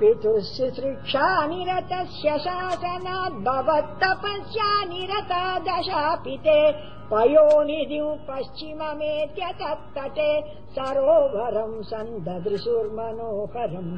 पितुः शिश्रिक्षा निरतस्य शासनाद्भवत्तपस्यानिरता दशापिते पयोनिधिं पश्चिममेत्य तत्तटे सरोवरम् सन्ददृशुर्मनोहरम्।